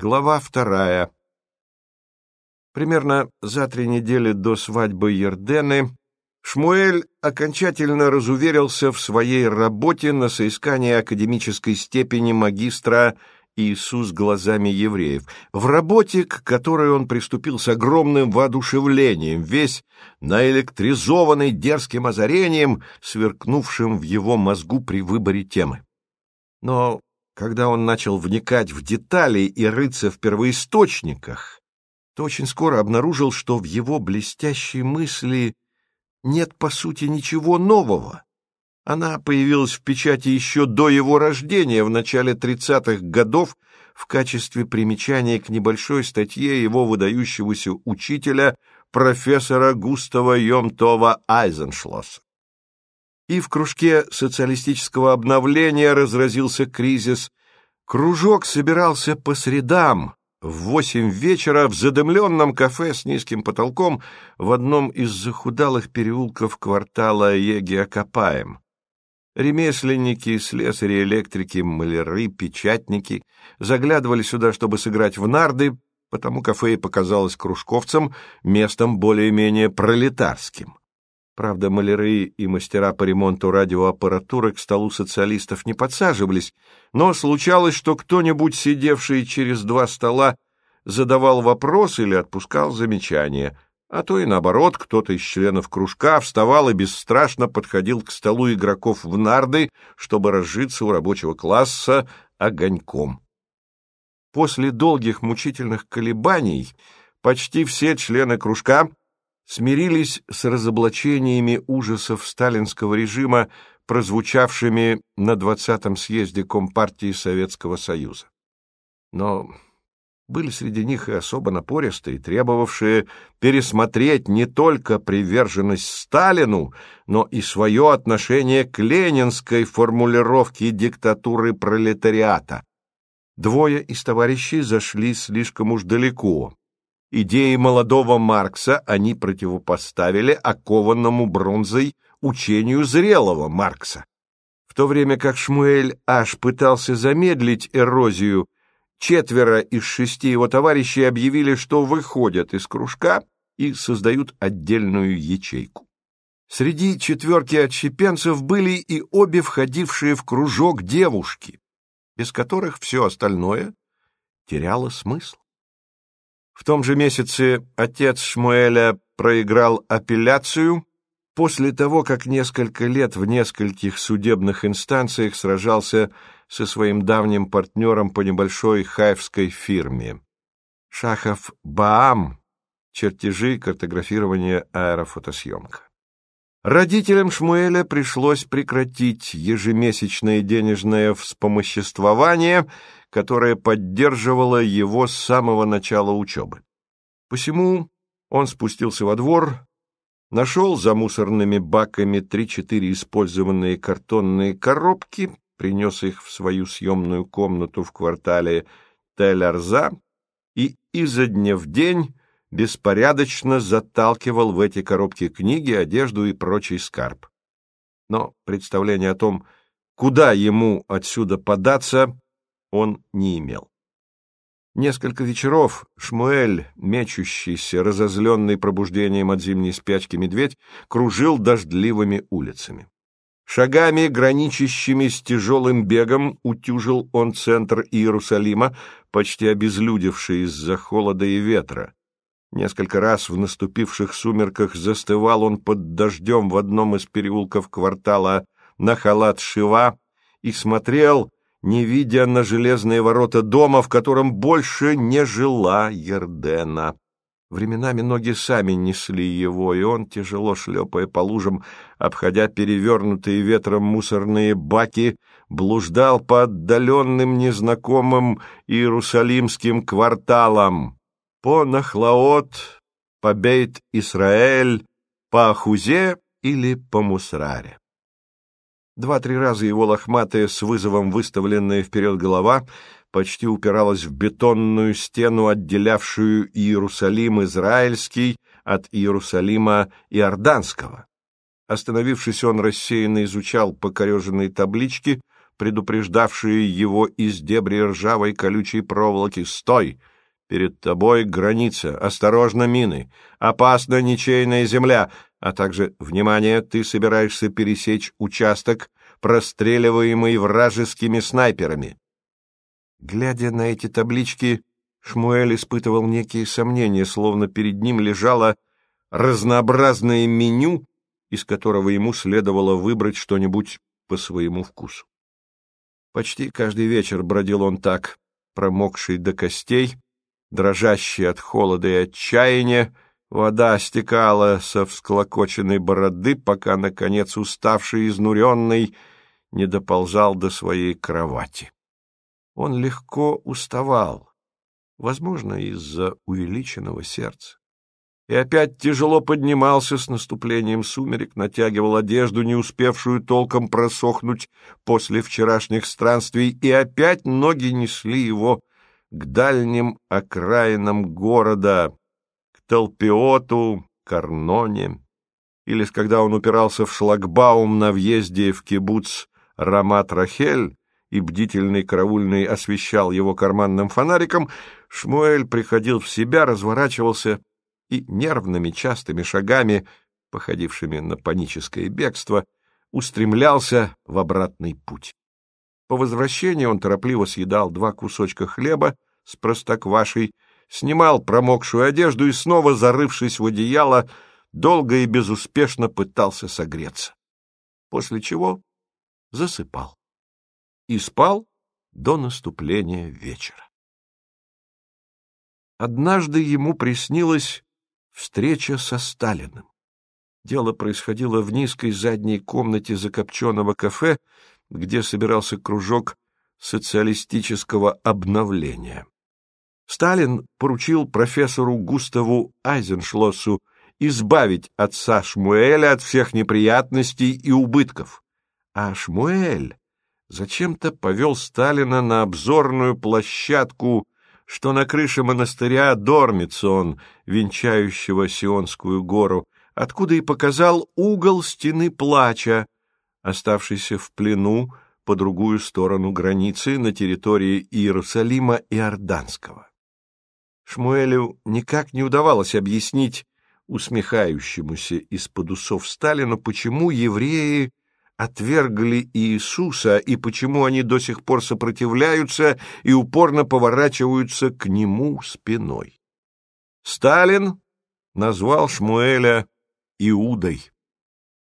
Глава вторая. Примерно за три недели до свадьбы Ердены Шмуэль окончательно разуверился в своей работе на соискание академической степени магистра Иисус глазами евреев, в работе, к которой он приступил с огромным воодушевлением, весь наэлектризованный дерзким озарением, сверкнувшим в его мозгу при выборе темы. Но когда он начал вникать в детали и рыться в первоисточниках, то очень скоро обнаружил, что в его блестящей мысли нет, по сути, ничего нового. Она появилась в печати еще до его рождения, в начале 30-х годов, в качестве примечания к небольшой статье его выдающегося учителя, профессора Густава Йомтова Айзеншлосса. И в кружке социалистического обновления разразился кризис. Кружок собирался по средам, в восемь вечера в задымленном кафе с низким потолком в одном из захудалых переулков квартала Егиакопаем. Ремесленники, слесари, электрики, маляры, печатники заглядывали сюда, чтобы сыграть в нарды, потому кафе и показалось кружковцам местом более-менее пролетарским. Правда, маляры и мастера по ремонту радиоаппаратуры к столу социалистов не подсаживались, но случалось, что кто-нибудь, сидевший через два стола, задавал вопрос или отпускал замечания — а то и наоборот, кто-то из членов кружка вставал и бесстрашно подходил к столу игроков в нарды, чтобы разжиться у рабочего класса огоньком. После долгих мучительных колебаний почти все члены кружка смирились с разоблачениями ужасов сталинского режима, прозвучавшими на 20-м съезде Компартии Советского Союза. Но были среди них и особо напористые, требовавшие пересмотреть не только приверженность Сталину, но и свое отношение к ленинской формулировке диктатуры пролетариата. Двое из товарищей зашли слишком уж далеко. Идеи молодого Маркса они противопоставили окованному бронзой учению зрелого Маркса. В то время как Шмуэль аж пытался замедлить эрозию Четверо из шести его товарищей объявили, что выходят из кружка и создают отдельную ячейку. Среди четверки отщепенцев были и обе входившие в кружок девушки, без которых все остальное теряло смысл. В том же месяце отец Шмуэля проиграл апелляцию после того, как несколько лет в нескольких судебных инстанциях сражался со своим давним партнером по небольшой хайфской фирме. Шахов Баам, чертежи, картографирование, аэрофотосъемка. Родителям Шмуэля пришлось прекратить ежемесячное денежное вспомоществование, которое поддерживало его с самого начала учебы. Посему он спустился во двор, нашел за мусорными баками три-четыре использованные картонные коробки, принес их в свою съемную комнату в квартале Тель-Арза и изо дня в день беспорядочно заталкивал в эти коробки книги, одежду и прочий скарб. Но представления о том, куда ему отсюда податься, он не имел. Несколько вечеров Шмуэль, мечущийся, разозленный пробуждением от зимней спячки медведь, кружил дождливыми улицами. Шагами, граничащими с тяжелым бегом, утюжил он центр Иерусалима, почти обезлюдевший из-за холода и ветра. Несколько раз в наступивших сумерках застывал он под дождем в одном из переулков квартала на халат Шива и смотрел, не видя на железные ворота дома, в котором больше не жила Ердена. Временами ноги сами несли его, и он, тяжело шлепая по лужам, обходя перевернутые ветром мусорные баки, блуждал по отдаленным незнакомым иерусалимским кварталам, по Нахлаот, по Бейт-Исраэль, по Ахузе или по Мусраре. Два-три раза его лохматая, с вызовом выставленная вперед голова — почти упиралась в бетонную стену, отделявшую Иерусалим Израильский от Иерусалима Иорданского. Остановившись, он рассеянно изучал покореженные таблички, предупреждавшие его из дебри ржавой колючей проволоки «Стой! Перед тобой граница, осторожно мины, опасна ничейная земля, а также, внимание, ты собираешься пересечь участок, простреливаемый вражескими снайперами». Глядя на эти таблички, Шмуэль испытывал некие сомнения, словно перед ним лежало разнообразное меню, из которого ему следовало выбрать что-нибудь по своему вкусу. Почти каждый вечер бродил он так, промокший до костей, дрожащий от холода и отчаяния, вода стекала со всклокоченной бороды, пока, наконец, уставший изнуренный, не доползал до своей кровати. Он легко уставал, возможно, из-за увеличенного сердца. И опять тяжело поднимался с наступлением сумерек, натягивал одежду, не успевшую толком просохнуть после вчерашних странствий, и опять ноги несли его к дальним окраинам города, Толпиоту, Карноне, и лишь когда он упирался в шлагбаум на въезде в кибуц Рамат-Рахель, и бдительный караульный освещал его карманным фонариком, Шмуэль приходил в себя, разворачивался и нервными частыми шагами, походившими на паническое бегство, устремлялся в обратный путь. По возвращении он торопливо съедал два кусочка хлеба с простоквашей, снимал промокшую одежду и, снова зарывшись в одеяло, долго и безуспешно пытался согреться. После чего засыпал и спал до наступления вечера. Однажды ему приснилась встреча со Сталиным. Дело происходило в низкой задней комнате закопченного кафе, где собирался кружок социалистического обновления. Сталин поручил профессору Густаву Айзеншлоссу избавить отца Шмуэля от всех неприятностей и убытков. А Шмуэль зачем-то повел Сталина на обзорную площадку, что на крыше монастыря Дормицон, венчающего Сионскую гору, откуда и показал угол стены плача, оставшийся в плену по другую сторону границы на территории Иерусалима и Орданского. Шмуэлю никак не удавалось объяснить усмехающемуся из-под усов Сталину, почему евреи отвергли Иисуса и почему они до сих пор сопротивляются и упорно поворачиваются к Нему спиной. Сталин назвал Шмуэля Иудой.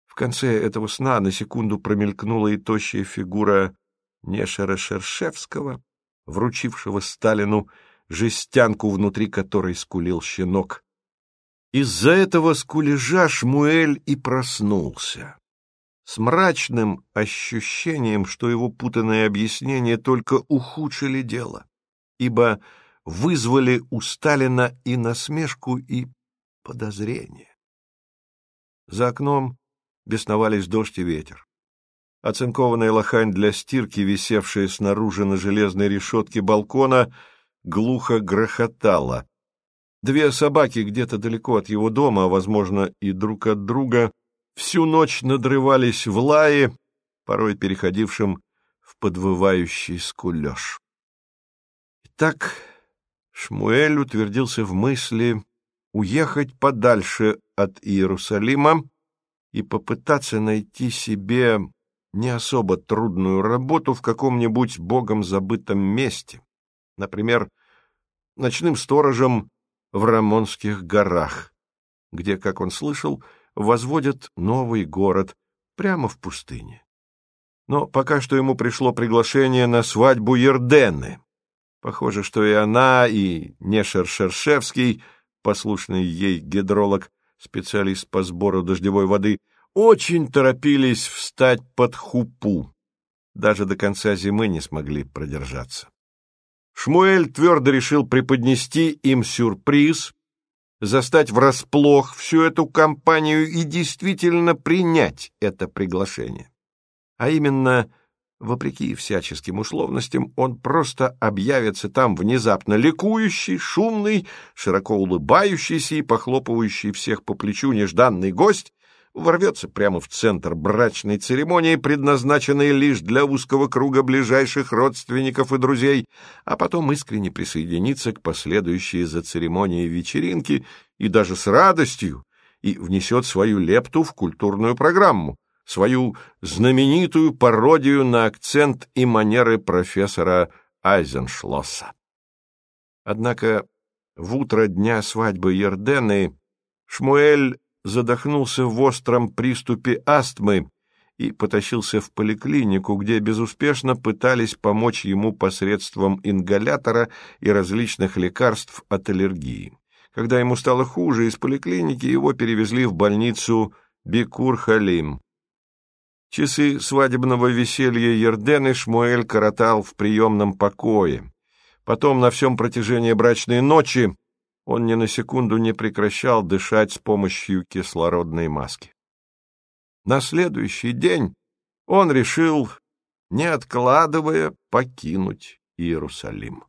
В конце этого сна на секунду промелькнула и тощая фигура Нешера Шершевского, вручившего Сталину жестянку, внутри которой скулил щенок. Из-за этого скулежа Шмуэль и проснулся с мрачным ощущением, что его путанные объяснения только ухудшили дело, ибо вызвали у Сталина и насмешку, и подозрение. За окном бесновались дождь и ветер. Оцинкованная лохань для стирки, висевшая снаружи на железной решетке балкона, глухо грохотала. Две собаки где-то далеко от его дома, а, возможно, и друг от друга — всю ночь надрывались в лае, порой переходившим в подвывающий скулеж. Итак, Шмуэль утвердился в мысли уехать подальше от Иерусалима и попытаться найти себе не особо трудную работу в каком-нибудь богом забытом месте, например, ночным сторожем в Рамонских горах, где, как он слышал, возводят новый город прямо в пустыне. Но пока что ему пришло приглашение на свадьбу Ердены. Похоже, что и она, и Нешер Шершевский, послушный ей гидролог, специалист по сбору дождевой воды, очень торопились встать под хупу. Даже до конца зимы не смогли продержаться. Шмуэль твердо решил преподнести им сюрприз, застать врасплох всю эту компанию и действительно принять это приглашение. А именно, вопреки всяческим условностям, он просто объявится там внезапно ликующий, шумный, широко улыбающийся и похлопывающий всех по плечу нежданный гость, ворвется прямо в центр брачной церемонии, предназначенной лишь для узкого круга ближайших родственников и друзей, а потом искренне присоединится к последующей за церемонией вечеринке и даже с радостью и внесет свою лепту в культурную программу, свою знаменитую пародию на акцент и манеры профессора Айзеншлосса. Однако в утро дня свадьбы Ердены Шмуэль задохнулся в остром приступе астмы и потащился в поликлинику, где безуспешно пытались помочь ему посредством ингалятора и различных лекарств от аллергии. Когда ему стало хуже, из поликлиники его перевезли в больницу Бикур-Халим. Часы свадебного веселья Ердены Шмуэль коротал в приемном покое. Потом на всем протяжении брачной ночи он ни на секунду не прекращал дышать с помощью кислородной маски. На следующий день он решил, не откладывая, покинуть Иерусалим.